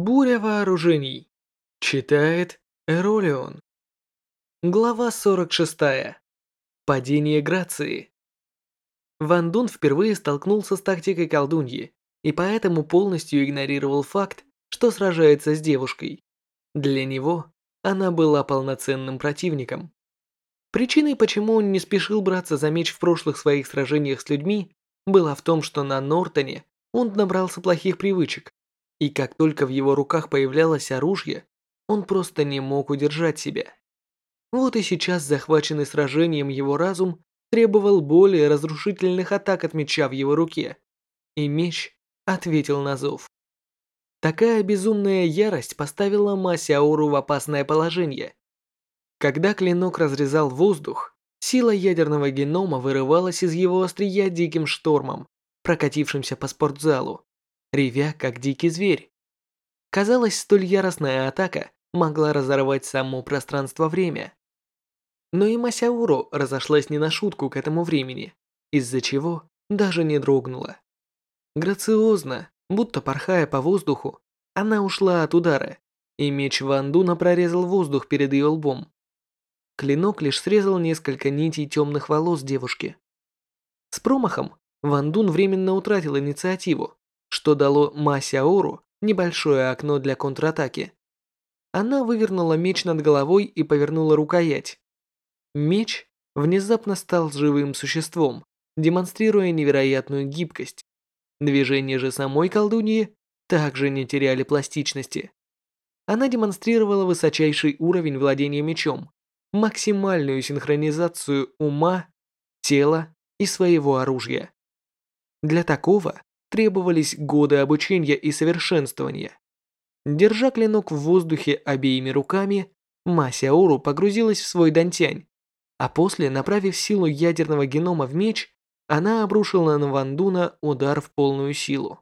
Буря вооружений. Читает Эролион. Глава 46. Падение Грации. Ван Дун впервые столкнулся с тактикой колдуньи и поэтому полностью игнорировал факт, что сражается с девушкой. Для него она была полноценным противником. Причиной, почему он не спешил браться за меч в прошлых своих сражениях с людьми, была в том, что на Нортоне он набрался плохих привычек, и как только в его руках появлялось оружие, он просто не мог удержать себя. Вот и сейчас захваченный сражением его разум требовал более разрушительных атак от меча в его руке, и меч ответил на зов. Такая безумная ярость поставила Масяору в опасное положение. Когда клинок разрезал воздух, сила ядерного генома вырывалась из его острия диким штормом, прокатившимся по спортзалу ревя как дикий зверь. Казалось, столь яростная атака могла разорвать само пространство-время. Но и Масяуру разошлась не на шутку к этому времени, из-за чего даже не дрогнула. Грациозно, будто порхая по воздуху, она ушла от удара, и меч Вандуна прорезал воздух перед ее лбом. Клинок лишь срезал несколько нитей темных волос девушки. С промахом Вандун временно утратил инициативу, что дало Масяору небольшое окно для контратаки. Она вывернула меч над головой и повернула рукоять. Меч внезапно стал живым существом, демонстрируя невероятную гибкость. Движения же самой колдуньи также не теряли пластичности. Она демонстрировала высочайший уровень владения мечом, максимальную синхронизацию ума, тела и своего оружия. Для такого требовались годы обучения и совершенствования. Держа клинок в воздухе обеими руками, Масяору погрузилась в свой дантянь, а после, направив силу ядерного генома в меч, она обрушила на Вандуна удар в полную силу.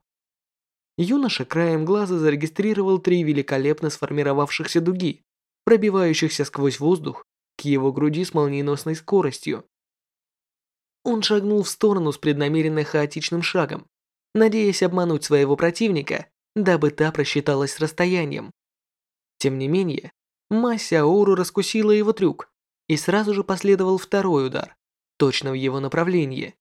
Юноша краем глаза зарегистрировал три великолепно сформировавшихся дуги, пробивающихся сквозь воздух к его груди с молниеносной скоростью. Он шагнул в сторону с преднамеренно хаотичным шагом, надеясь обмануть своего противника, дабы та просчиталась расстоянием. Тем не менее, Мася Ауру раскусила его трюк, и сразу же последовал второй удар, точно в его направлении.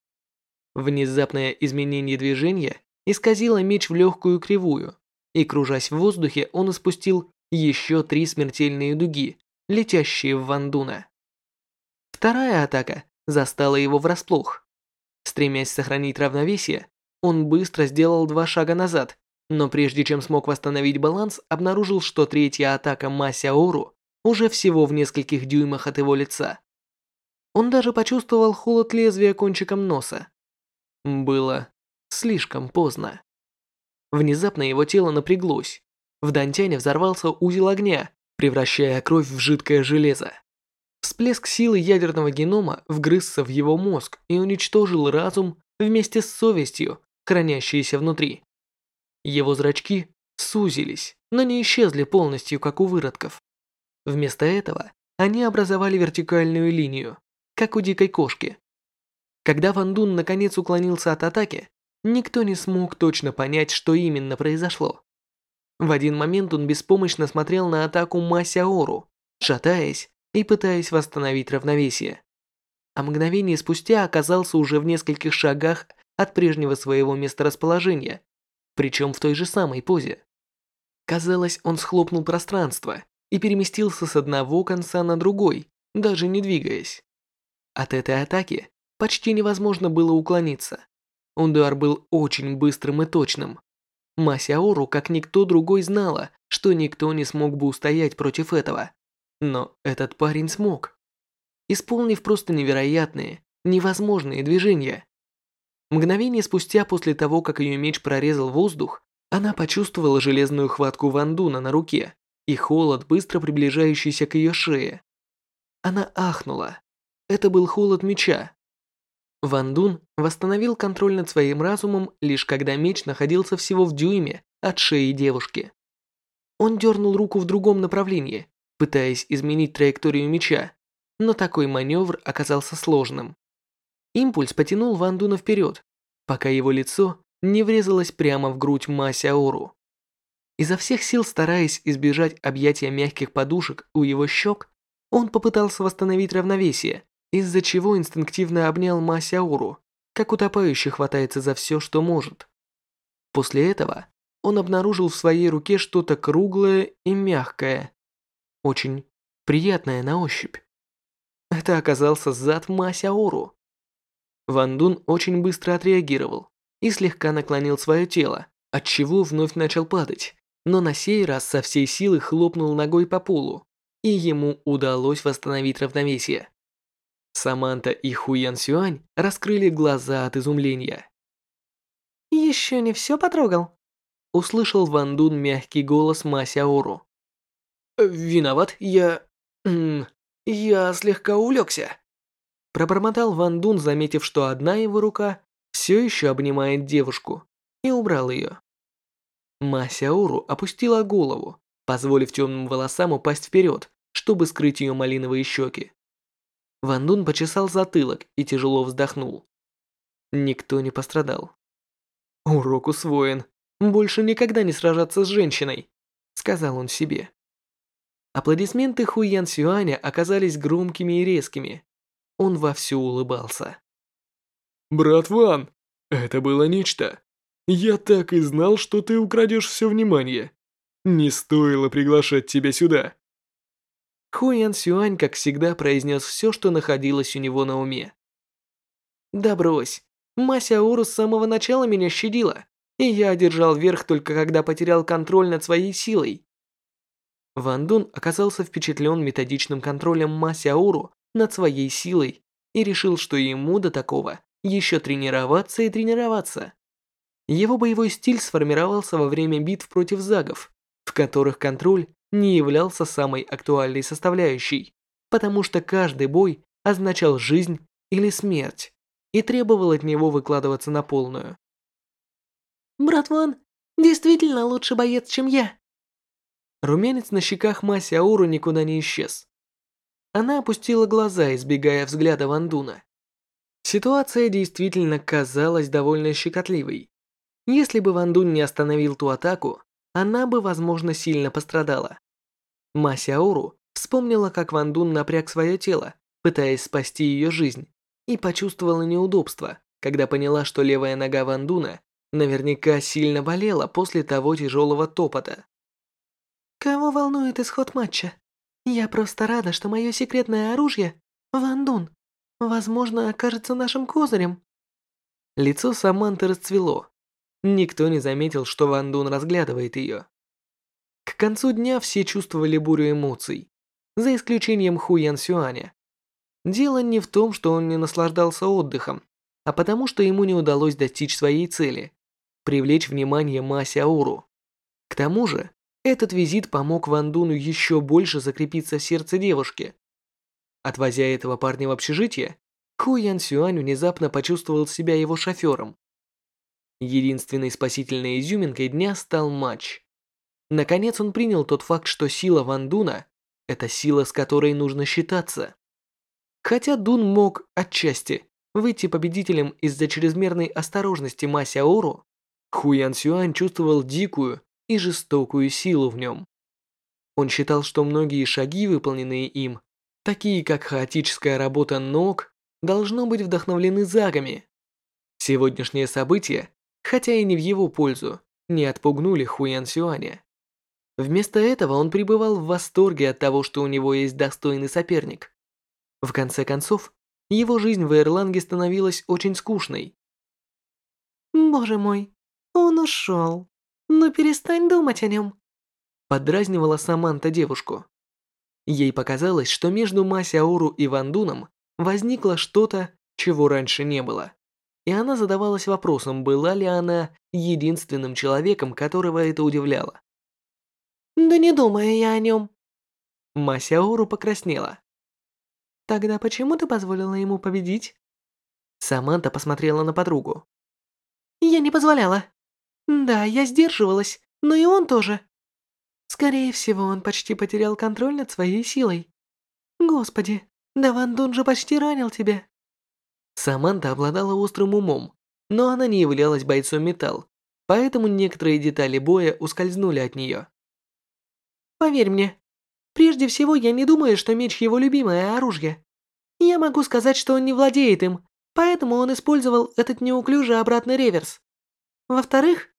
Внезапное изменение движения исказило меч в легкую кривую, и, кружась в воздухе, он испустил еще три смертельные дуги, летящие в Вандуна. Вторая атака застала его врасплох. Стремясь сохранить равновесие, он быстро сделал два шага назад, но прежде чем смог восстановить баланс, обнаружил, что третья атака Масяору уже всего в нескольких дюймах от его лица. Он даже почувствовал холод лезвия кончиком носа. Было слишком поздно. Внезапно его тело напряглось. В Дантяне взорвался узел огня, превращая кровь в жидкое железо. Всплеск силы ядерного генома вгрызся в его мозг и уничтожил разум вместе с совестью, хранящиеся внутри. Его зрачки сузились, но не исчезли полностью, как у выродков. Вместо этого они образовали вертикальную линию, как у дикой кошки. Когда Ван Дун наконец уклонился от атаки, никто не смог точно понять, что именно произошло. В один момент он беспомощно смотрел на атаку Масяору, шатаясь и пытаясь восстановить равновесие. А мгновение спустя оказался уже в нескольких шагах от прежнего своего месторасположения, причем в той же самой позе. Казалось, он схлопнул пространство и переместился с одного конца на другой, даже не двигаясь. От этой атаки почти невозможно было уклониться. Удар был очень быстрым и точным. Масяору, как никто другой, знала, что никто не смог бы устоять против этого. Но этот парень смог. Исполнив просто невероятные, невозможные движения, Мгновение спустя после того, как ее меч прорезал воздух, она почувствовала железную хватку Вандуна на руке и холод, быстро приближающийся к ее шее. Она ахнула. Это был холод меча. Вандун восстановил контроль над своим разумом, лишь когда меч находился всего в дюйме от шеи девушки. Он дернул руку в другом направлении, пытаясь изменить траекторию меча, но такой маневр оказался сложным. Импульс потянул Ван Дуна вперед, пока его лицо не врезалось прямо в грудь Масяору. Изо всех сил стараясь избежать объятия мягких подушек у его щек, он попытался восстановить равновесие, из-за чего инстинктивно обнял Масяору, как утопающий хватается за все, что может. После этого он обнаружил в своей руке что-то круглое и мягкое, очень приятное на ощупь. Это оказался зад Масяору. Ван Дун очень быстро отреагировал и слегка наклонил свое тело, отчего вновь начал падать, но на сей раз со всей силы хлопнул ногой по полу, и ему удалось восстановить равновесие. Саманта и Хуян Сюань раскрыли глаза от изумления. «Еще не все потрогал?» Услышал Ван Дун мягкий голос Ма Сяору. «Виноват, я... я слегка увлекся». Пробормотал Ван Дун, заметив, что одна его рука все еще обнимает девушку, и убрал ее. Ма Сяору опустила голову, позволив темным волосам упасть вперед, чтобы скрыть ее малиновые щеки. Ван Дун почесал затылок и тяжело вздохнул. Никто не пострадал. Урок усвоен. Больше никогда не сражаться с женщиной, сказал он себе. Аплодисменты Хуян Сюаня оказались громкими и резкими. Он вовсю улыбался. «Брат Ван, это было нечто. Я так и знал, что ты украдешь все внимание. Не стоило приглашать тебя сюда». Хуян Сюань, как всегда, произнес все, что находилось у него на уме. «Да брось, Мася Уру с самого начала меня щадила, и я одержал верх только когда потерял контроль над своей силой». Ван Дун оказался впечатлен методичным контролем Мася Уру над своей силой и решил, что ему до такого еще тренироваться и тренироваться. Его боевой стиль сформировался во время битв против загов, в которых контроль не являлся самой актуальной составляющей, потому что каждый бой означал жизнь или смерть и требовал от него выкладываться на полную. «Брат Ван, действительно лучший боец, чем я!» Румянец на щеках Маси никуда не исчез. Она опустила глаза, избегая взгляда Вандуна. Ситуация действительно казалась довольно щекотливой. Если бы Вандун не остановил ту атаку, она бы, возможно, сильно пострадала. Масяору вспомнила, как Ван Дун напряг свое тело, пытаясь спасти ее жизнь, и почувствовала неудобство, когда поняла, что левая нога Ван Дуна наверняка сильно болела после того тяжелого топота. «Кого волнует исход матча? Я просто рада, что мое секретное оружие, Ван Дун, возможно, окажется нашим козырем». Лицо Саманты расцвело. Никто не заметил, что Ван Дун разглядывает ее. К концу дня все чувствовали бурю эмоций, за исключением Ху Ян Сюаня. Дело не в том, что он не наслаждался отдыхом, а потому что ему не удалось достичь своей цели – привлечь внимание Ма Сяору. К тому же, этот визит помог Ван Дуну еще больше закрепиться в сердце девушки. Отвозя этого парня в общежитие, Ху Ян Сюань внезапно почувствовал себя его шофером. Единственной спасительной изюминкой дня стал матч. Наконец он принял тот факт, что сила Ван Дуна – это сила, с которой нужно считаться. Хотя Дун мог, отчасти, выйти победителем из-за чрезмерной осторожности Ма Сяору, Хуян Сюань чувствовал дикую и жестокую силу в нем. Он считал, что многие шаги, выполненные им, такие как хаотическая работа ног, должно быть вдохновлены загами. Сегодняшнее событие, хотя и не в его пользу, не отпугнули Хуян Сюаня. Вместо этого он пребывал в восторге от того, что у него есть достойный соперник. В конце концов, его жизнь в Эрланге становилась очень скучной. «Боже мой, он ушел. Ну перестань думать о нем», подразнивала Саманта девушку. Ей показалось, что между Масяору и Вандуном возникло что-то, чего раньше не было. И она задавалась вопросом, была ли она единственным человеком, которого это удивляло. Да не думаю я о нем. Масяору покраснела. Тогда почему ты позволила ему победить? Саманта посмотрела на подругу. Я не позволяла. Да, я сдерживалась, но и он тоже. Скорее всего, он почти потерял контроль над своей силой. Господи, да Ван Дун же почти ранил тебя. Саманта обладала острым умом, но она не являлась бойцом металл, поэтому некоторые детали боя ускользнули от нее. Поверь мне, прежде всего я не думаю, что меч его любимое оружие. Я могу сказать, что он не владеет им, поэтому он использовал этот неуклюжий обратный реверс. Во-вторых,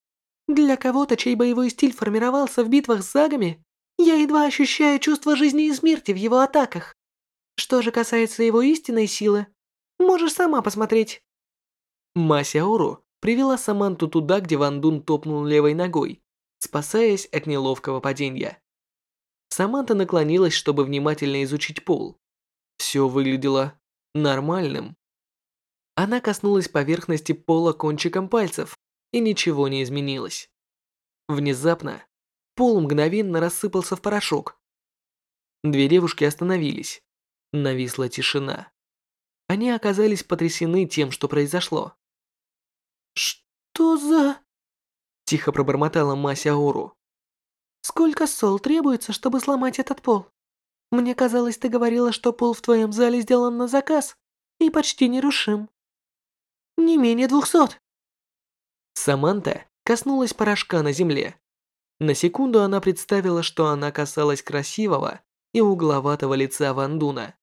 для кого-то, чей боевой стиль формировался в битвах с загами, я едва ощущаю чувство жизни и смерти в его атаках. Что же касается его истинной силы, можешь сама посмотреть. Масяору привела Саманту туда, где Ван Дун топнул левой ногой, спасаясь от неловкого падения. Саманта наклонилась, чтобы внимательно изучить пол. Все выглядело нормальным. Она коснулась поверхности пола кончиком пальцев, и ничего не изменилось. Внезапно пол мгновенно рассыпался в порошок. Две девушки остановились. Нависла тишина. Они оказались потрясены тем, что произошло. «Что за...» Тихо пробормотала Мася Ору. «Сколько сол требуется, чтобы сломать этот пол? Мне казалось, ты говорила, что пол в твоем зале сделан на заказ и почти нерушим. Не менее двухсот». Саманта коснулась порошка на земле. На секунду она представила, что она касалась красивого и угловатого лица Вандуна.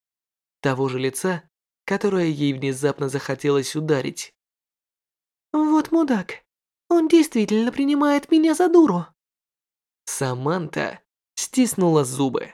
Того же лица, которое ей внезапно захотелось ударить. «Вот мудак. Он действительно принимает меня за дуру». Саманта стиснула зубы.